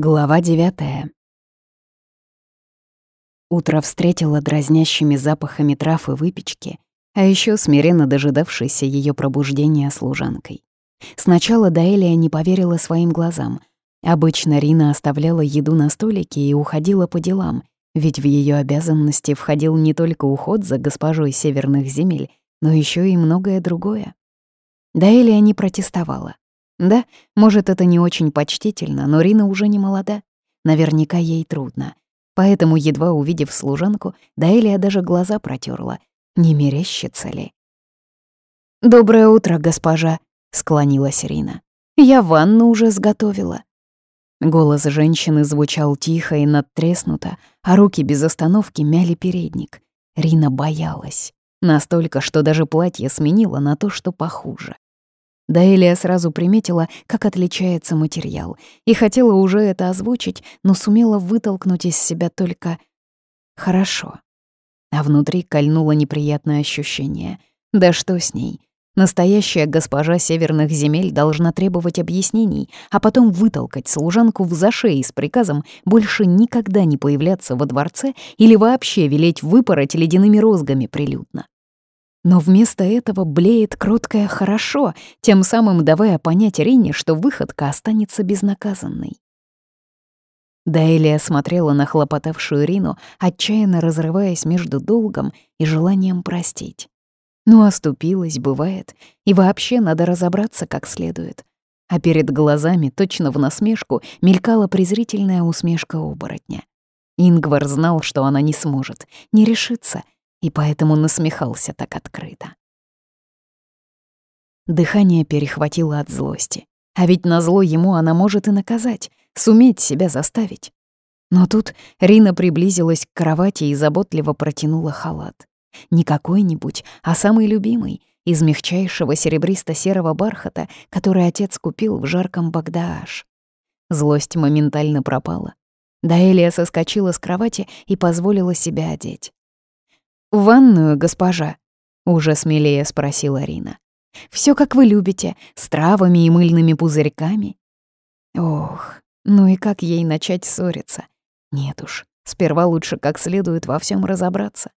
Глава девятая. Утро встретило дразнящими запахами трав и выпечки, а еще смиренно дожидавшейся ее пробуждения служанкой. Сначала Даэлия не поверила своим глазам. Обычно Рина оставляла еду на столике и уходила по делам, ведь в ее обязанности входил не только уход за госпожой северных земель, но еще и многое другое. Даэлия не протестовала. Да, может, это не очень почтительно, но Рина уже не молода. Наверняка ей трудно. Поэтому, едва увидев служанку, Даэлия даже глаза протерла. Не мерещится ли? «Доброе утро, госпожа», — склонилась Рина. «Я ванну уже сготовила». Голос женщины звучал тихо и надтреснуто, а руки без остановки мяли передник. Рина боялась. Настолько, что даже платье сменила на то, что похуже. Даэлия сразу приметила, как отличается материал, и хотела уже это озвучить, но сумела вытолкнуть из себя только «хорошо». А внутри кольнуло неприятное ощущение. Да что с ней? Настоящая госпожа северных земель должна требовать объяснений, а потом вытолкать служанку в зашей с приказом больше никогда не появляться во дворце или вообще велеть выпороть ледяными розгами прилюдно. Но вместо этого блеет кроткое «хорошо», тем самым давая понять Рине, что выходка останется безнаказанной. Даэлия смотрела на хлопотавшую Рину, отчаянно разрываясь между долгом и желанием простить. Ну, оступилась, бывает, и вообще надо разобраться как следует. А перед глазами, точно в насмешку, мелькала презрительная усмешка оборотня. Ингвар знал, что она не сможет, не решится — и поэтому насмехался так открыто. Дыхание перехватило от злости. А ведь на зло ему она может и наказать, суметь себя заставить. Но тут Рина приблизилась к кровати и заботливо протянула халат. Не какой-нибудь, а самый любимый, из мягчайшего серебристо-серого бархата, который отец купил в жарком Багдааш. Злость моментально пропала. Даэлия соскочила с кровати и позволила себя одеть. «В ванную, госпожа?» — уже смелее спросила Рина. Все как вы любите, с травами и мыльными пузырьками». Ох, ну и как ей начать ссориться? Нет уж, сперва лучше как следует во всем разобраться.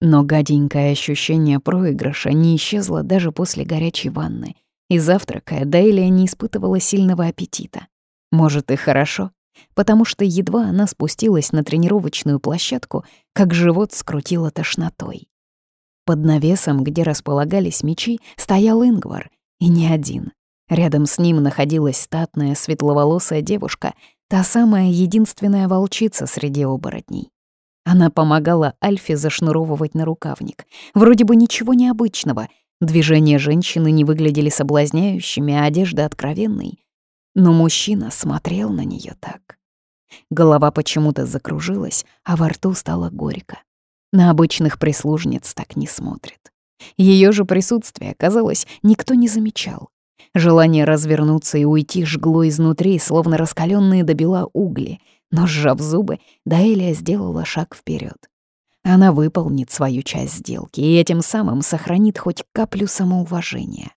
Но гаденькое ощущение проигрыша не исчезло даже после горячей ванны, и завтракая Дейлия не испытывала сильного аппетита. Может, и хорошо, потому что едва она спустилась на тренировочную площадку, как живот скрутило тошнотой. Под навесом, где располагались мечи, стоял Ингвар, и не один. Рядом с ним находилась статная светловолосая девушка, та самая единственная волчица среди оборотней. Она помогала Альфе зашнуровывать на рукавник. Вроде бы ничего необычного. Движения женщины не выглядели соблазняющими, а одежда откровенной. Но мужчина смотрел на нее так. Голова почему-то закружилась, а во рту стало горько. На обычных прислужниц так не смотрят. Ее же присутствие, казалось, никто не замечал. Желание развернуться и уйти жгло изнутри, словно раскаленные до бела угли, но, сжав зубы, Даэлия сделала шаг вперед. Она выполнит свою часть сделки и этим самым сохранит хоть каплю самоуважения.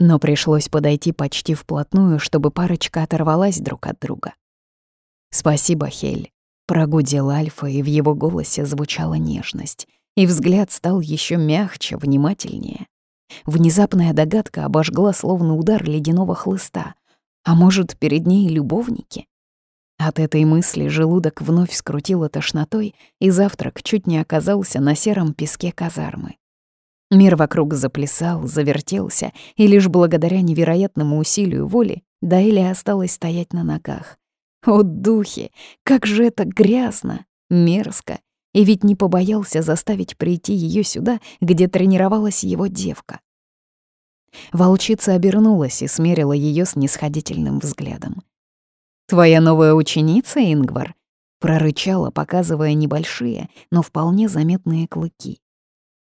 Но пришлось подойти почти вплотную, чтобы парочка оторвалась друг от друга. «Спасибо, Хель», — прогудел Альфа, и в его голосе звучала нежность, и взгляд стал еще мягче, внимательнее. Внезапная догадка обожгла словно удар ледяного хлыста. А может, перед ней любовники? От этой мысли желудок вновь скрутило тошнотой, и завтрак чуть не оказался на сером песке казармы. Мир вокруг заплясал, завертелся, и лишь благодаря невероятному усилию воли Дайли осталась стоять на ногах. О, духи! Как же это грязно, мерзко! И ведь не побоялся заставить прийти ее сюда, где тренировалась его девка. Волчица обернулась и смерила ее с нисходительным взглядом. «Твоя новая ученица, Ингвар?» — прорычала, показывая небольшие, но вполне заметные клыки.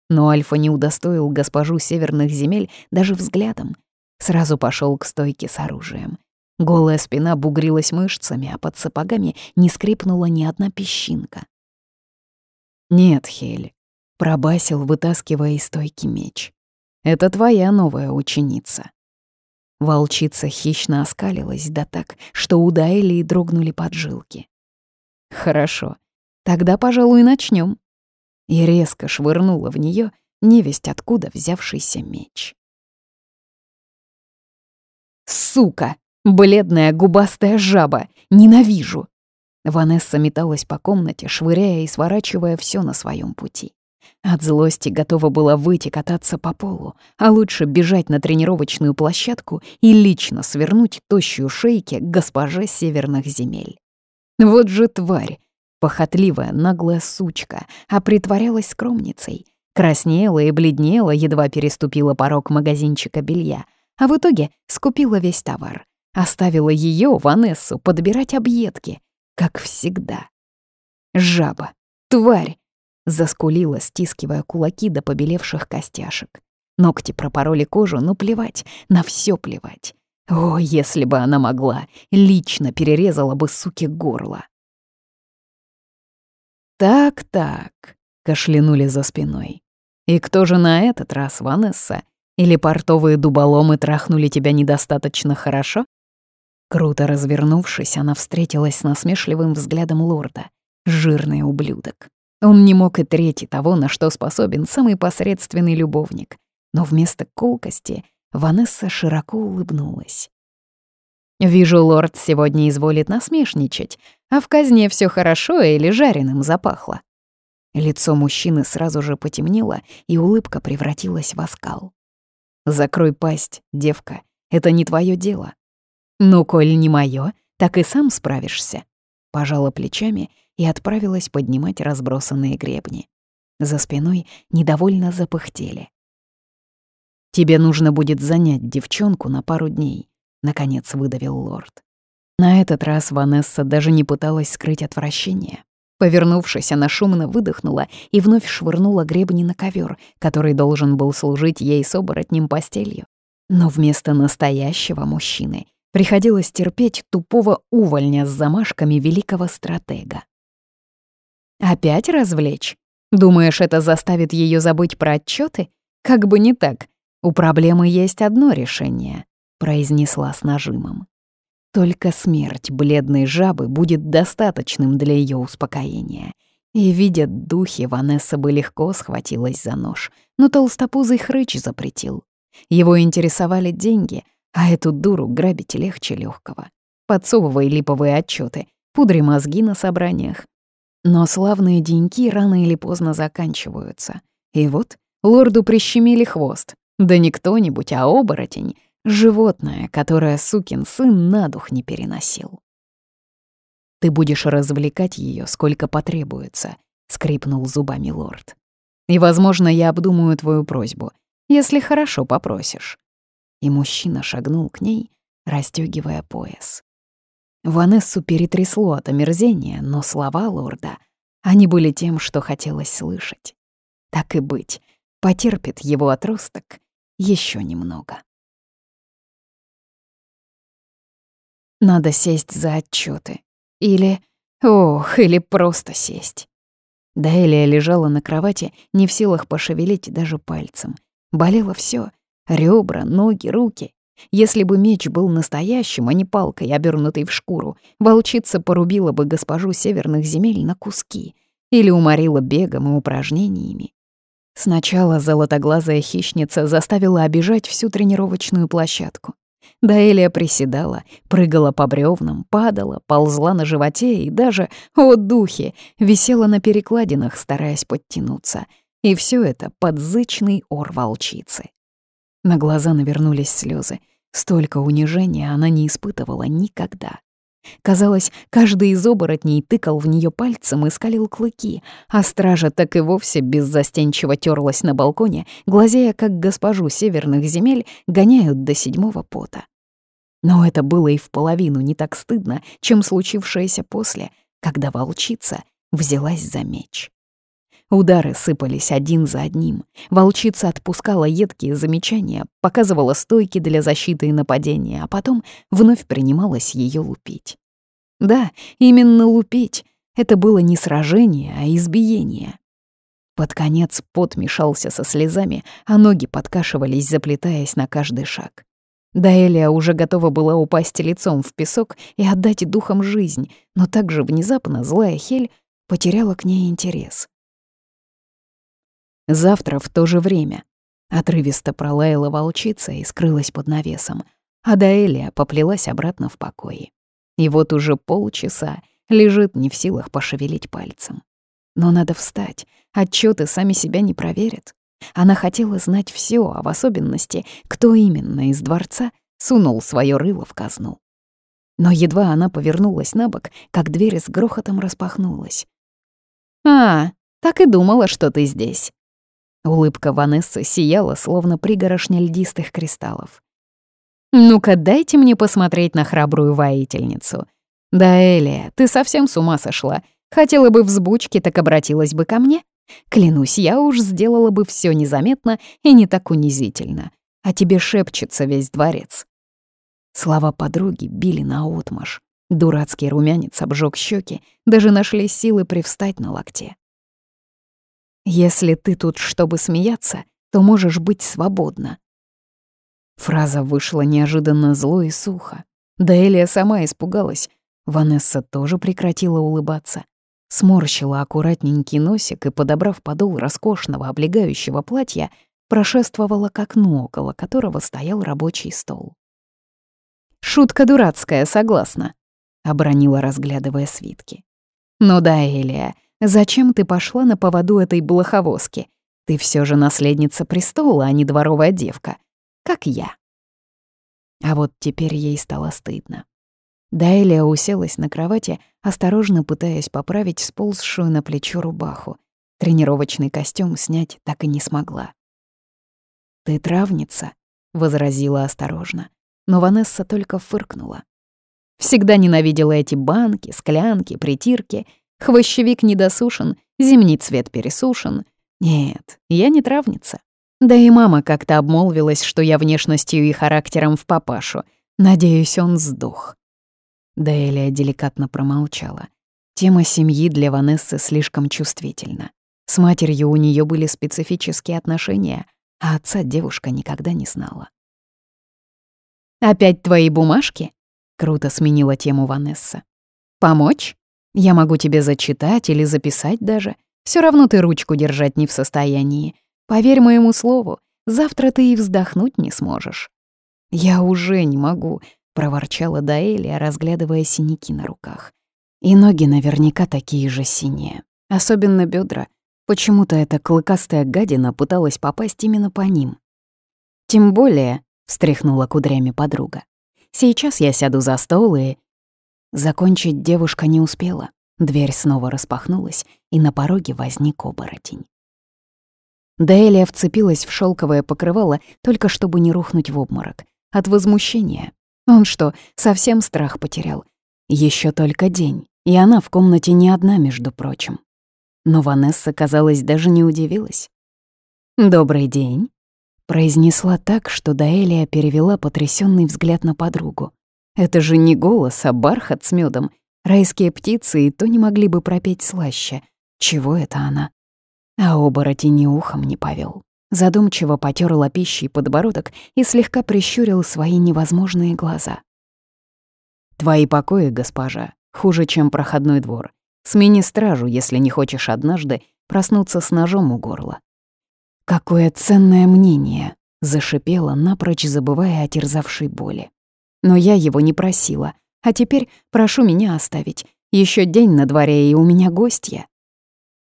Но Альфа не удостоил госпожу северных земель даже взглядом. Сразу пошел к стойке с оружием. Голая спина бугрилась мышцами, а под сапогами не скрипнула ни одна песчинка. «Нет, Хель», — пробасил, вытаскивая из стойки меч. «Это твоя новая ученица». Волчица хищно оскалилась, да так, что у Даэлии дрогнули поджилки. «Хорошо, тогда, пожалуй, начнем. И резко швырнула в нее невесть откуда взявшийся меч. «Сука! Бледная губастая жаба! Ненавижу!» Ванесса металась по комнате, швыряя и сворачивая все на своем пути. От злости готова была выйти кататься по полу, а лучше бежать на тренировочную площадку и лично свернуть тощую шейки госпоже северных земель. Вот же тварь! Похотливая, наглая сучка, а притворялась скромницей. Краснела и бледнела, едва переступила порог магазинчика белья, а в итоге скупила весь товар. Оставила ее, Ванессу, подбирать объедки, как всегда. Жаба, тварь, Заскулила, стискивая кулаки до побелевших костяшек. Ногти пропороли кожу, но плевать, на все плевать. О, если бы она могла, лично перерезала бы суки горло. «Так-так», — кашлянули за спиной. «И кто же на этот раз, Ванесса? Или портовые дуболомы трахнули тебя недостаточно хорошо?» Круто развернувшись, она встретилась с насмешливым взглядом лорда. Жирный ублюдок. Он не мог и трети того, на что способен самый посредственный любовник. Но вместо колкости Ванесса широко улыбнулась. «Вижу, лорд сегодня изволит насмешничать, а в казне все хорошо или жареным запахло». Лицо мужчины сразу же потемнело, и улыбка превратилась в оскал. «Закрой пасть, девка, это не твое дело». «Ну, коль не мое, так и сам справишься», — пожала плечами и отправилась поднимать разбросанные гребни. За спиной недовольно запыхтели. «Тебе нужно будет занять девчонку на пару дней», — наконец выдавил лорд. На этот раз Ванесса даже не пыталась скрыть отвращение. Повернувшись, она шумно выдохнула и вновь швырнула гребни на ковер, который должен был служить ей с оборотнем постелью. Но вместо настоящего мужчины приходилось терпеть тупого увольня с замашками великого стратега. Опять развлечь? Думаешь, это заставит ее забыть про отчеты? Как бы не так. У проблемы есть одно решение, произнесла с нажимом. Только смерть бледной жабы будет достаточным для ее успокоения. И, видя духи, Ванесса бы легко схватилась за нож, но толстопузый хрыч запретил. Его интересовали деньги, а эту дуру грабить легче легкого. Подсовывай липовые отчеты, пудри мозги на собраниях, но славные деньки рано или поздно заканчиваются. И вот лорду прищемили хвост. Да не кто-нибудь, а оборотень. Животное, которое сукин сын на дух не переносил. «Ты будешь развлекать ее, сколько потребуется», — скрипнул зубами лорд. «И, возможно, я обдумаю твою просьбу, если хорошо попросишь». И мужчина шагнул к ней, расстёгивая пояс. Ванессу перетрясло от омерзения, но слова лорда, они были тем, что хотелось слышать. Так и быть, потерпит его отросток еще немного. Надо сесть за отчеты. Или... Ох, или просто сесть. Даэлия лежала на кровати, не в силах пошевелить даже пальцем. Болело все: ребра, ноги, руки. Если бы меч был настоящим, а не палкой, обернутой в шкуру, волчица порубила бы госпожу северных земель на куски или уморила бегом и упражнениями. Сначала золотоглазая хищница заставила обижать всю тренировочную площадку. Даэлия приседала, прыгала по бревнам, падала, ползла на животе и даже, о духе, висела на перекладинах, стараясь подтянуться. И все это под зычный ор волчицы. На глаза навернулись слезы. Столько унижения она не испытывала никогда. Казалось, каждый из оборотней тыкал в нее пальцем и скалил клыки, а стража так и вовсе беззастенчиво терлась на балконе, глазея, как госпожу северных земель гоняют до седьмого пота. Но это было и в половину не так стыдно, чем случившееся после, когда волчица взялась за меч. Удары сыпались один за одним. Волчица отпускала едкие замечания, показывала стойки для защиты и нападения, а потом вновь принималась ее лупить. Да, именно лупить. Это было не сражение, а избиение. Под конец пот мешался со слезами, а ноги подкашивались, заплетаясь на каждый шаг. Даэлия уже готова была упасть лицом в песок и отдать духом жизнь, но также внезапно злая Хель потеряла к ней интерес. Завтра в то же время. Отрывисто пролаяла волчица и скрылась под навесом, а Даэлия поплелась обратно в покое. И вот уже полчаса лежит не в силах пошевелить пальцем. Но надо встать, отчеты сами себя не проверят. Она хотела знать все, а в особенности, кто именно из дворца сунул свое рыло в казну. Но едва она повернулась на бок, как дверь с грохотом распахнулась. «А, так и думала, что ты здесь». Улыбка Ванессы сияла, словно пригорошня льдистых кристаллов. «Ну-ка, дайте мне посмотреть на храбрую воительницу. Да, Элия, ты совсем с ума сошла. Хотела бы взбучки, так обратилась бы ко мне. Клянусь, я уж сделала бы все незаметно и не так унизительно. А тебе шепчется весь дворец». Слова подруги били наотмашь. Дурацкий румянец обжег щеки, даже нашли силы привстать на локте. «Если ты тут, чтобы смеяться, то можешь быть свободна». Фраза вышла неожиданно зло и сухо. Да Элия сама испугалась. Ванесса тоже прекратила улыбаться. Сморщила аккуратненький носик и, подобрав подол роскошного облегающего платья, прошествовала к окну, около которого стоял рабочий стол. «Шутка дурацкая, согласна», — обронила, разглядывая свитки. «Ну да, Элия, зачем ты пошла на поводу этой блоховозки? Ты все же наследница престола, а не дворовая девка, как я». А вот теперь ей стало стыдно. Дайлия уселась на кровати, осторожно пытаясь поправить сползшую на плечо рубаху. Тренировочный костюм снять так и не смогла. «Ты травница», — возразила осторожно, но Ванесса только фыркнула. Всегда ненавидела эти банки, склянки, притирки. Хвощевик недосушен, зимний цвет пересушен. Нет, я не травница. Да и мама как-то обмолвилась, что я внешностью и характером в папашу. Надеюсь, он сдох. Даэлия деликатно промолчала. Тема семьи для Ванессы слишком чувствительна. С матерью у нее были специфические отношения, а отца девушка никогда не знала. «Опять твои бумажки?» — круто сменила тему Ванесса. «Помочь? Я могу тебе зачитать или записать даже. Все равно ты ручку держать не в состоянии. Поверь моему слову, завтра ты и вздохнуть не сможешь». «Я уже не могу проворчала Даэлия, разглядывая синяки на руках. И ноги наверняка такие же синие. Особенно бедра. Почему-то эта клыкастая гадина пыталась попасть именно по ним. «Тем более», — встряхнула кудрями подруга, «сейчас я сяду за стол и...» Закончить девушка не успела. Дверь снова распахнулась, и на пороге возник оборотень. Даэлия вцепилась в шелковое покрывало, только чтобы не рухнуть в обморок. От возмущения, он что, совсем страх потерял? Еще только день, и она в комнате не одна, между прочим. Но Ванесса, казалось, даже не удивилась. «Добрый день», — произнесла так, что Даэлия перевела потрясенный взгляд на подругу. «Это же не голос, а бархат с медом. Райские птицы и то не могли бы пропеть слаще. Чего это она?» А оборотень и ухом не повел задумчиво потер лопищий подбородок и слегка прищурил свои невозможные глаза. «Твои покои, госпожа, хуже, чем проходной двор. Смени стражу, если не хочешь однажды проснуться с ножом у горла». «Какое ценное мнение!» — зашипела, напрочь забывая о терзавшей боли. «Но я его не просила, а теперь прошу меня оставить. Еще день на дворе, и у меня гостья».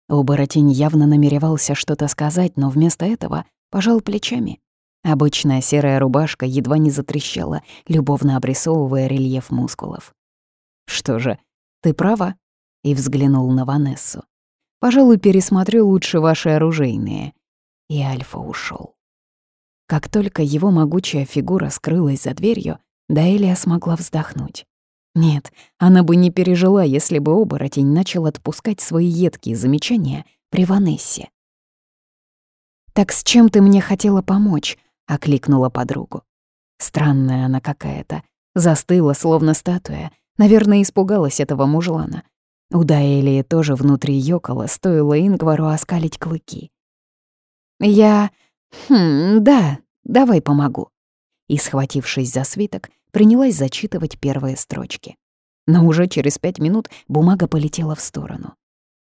Оборотень явно намеревался что-то сказать, но вместо этого пожал плечами. Обычная серая рубашка едва не затрещала, любовно обрисовывая рельеф мускулов. «Что же, ты права?» — и взглянул на Ванессу. «Пожалуй, пересмотрю лучше ваши оружейные». И Альфа ушел. Как только его могучая фигура скрылась за дверью, Даэлия смогла вздохнуть. Нет, она бы не пережила, если бы оборотень начал отпускать свои едкие замечания при Ванессе. «Так с чем ты мне хотела помочь?» — окликнула подругу. Странная она какая-то. Застыла, словно статуя. Наверное, испугалась этого мужлана. У Даэлии тоже внутри ёкала, стоило Ингвару оскалить клыки. «Я... Хм, да, давай помогу». И, схватившись за свиток, принялась зачитывать первые строчки. Но уже через пять минут бумага полетела в сторону.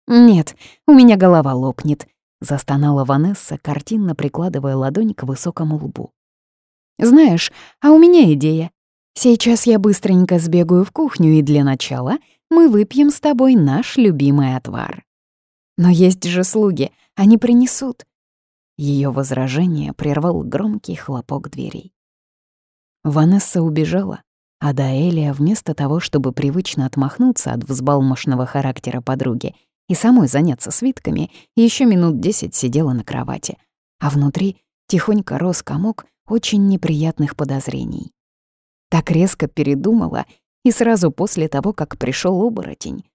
«Нет, у меня голова лопнет», — застонала Ванесса, картинно прикладывая ладонь к высокому лбу. «Знаешь, а у меня идея. Сейчас я быстренько сбегаю в кухню, и для начала мы выпьем с тобой наш любимый отвар. Но есть же слуги, они принесут». Ее возражение прервал громкий хлопок дверей. Ванесса убежала, а Даэлия вместо того, чтобы привычно отмахнуться от взбалмошного характера подруги и самой заняться свитками, еще минут десять сидела на кровати, а внутри тихонько рос комок очень неприятных подозрений. Так резко передумала и сразу после того, как пришел оборотень.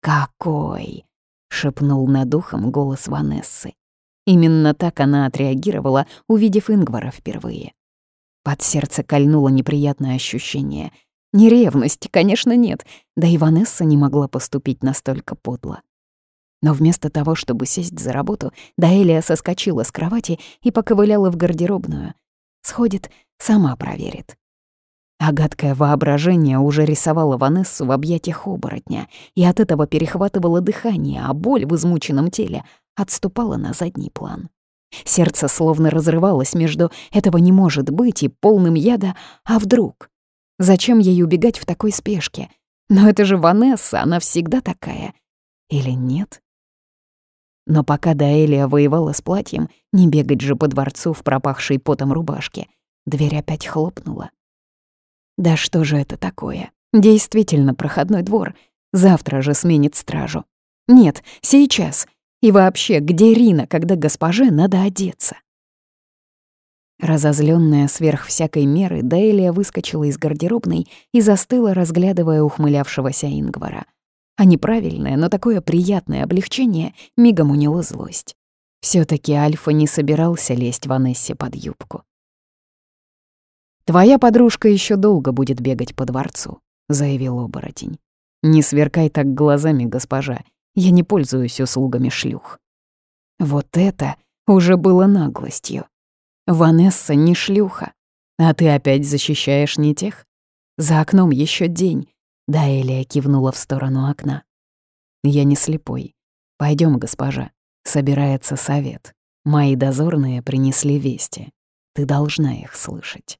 «Какой!» — шепнул над ухом голос Ванессы. Именно так она отреагировала, увидев Ингвара впервые. Под сердце кольнуло неприятное ощущение. Не ревность, конечно, нет, да и Ванесса не могла поступить настолько подло. Но вместо того, чтобы сесть за работу, Даэлия соскочила с кровати и поковыляла в гардеробную. Сходит, сама проверит. А гадкое воображение уже рисовало Ванессу в объятиях оборотня, и от этого перехватывало дыхание, а боль в измученном теле отступала на задний план. Сердце словно разрывалось между «этого не может быть» и полным яда «а вдруг?». Зачем ей убегать в такой спешке? Но это же Ванесса, она всегда такая. Или нет? Но пока Даэлия воевала с платьем, не бегать же по дворцу в пропахшей потом рубашке, дверь опять хлопнула. Да что же это такое? Действительно проходной двор. Завтра же сменит стражу. Нет, сейчас. И вообще, где Рина, когда госпоже надо одеться? Разозленная сверх всякой меры, Дейлия выскочила из гардеробной и застыла, разглядывая ухмылявшегося Ингвара. А неправильное, но такое приятное облегчение мигом уняло злость. все таки Альфа не собирался лезть Ванессе под юбку. «Твоя подружка еще долго будет бегать по дворцу», — заявил оборотень. «Не сверкай так глазами, госпожа, я не пользуюсь услугами шлюх. Вот это уже было наглостью. Ванесса не шлюха, а ты опять защищаешь не тех? За окном еще день. Да, Элия кивнула в сторону окна. Я не слепой. Пойдем, госпожа. Собирается совет. Мои дозорные принесли вести. Ты должна их слышать.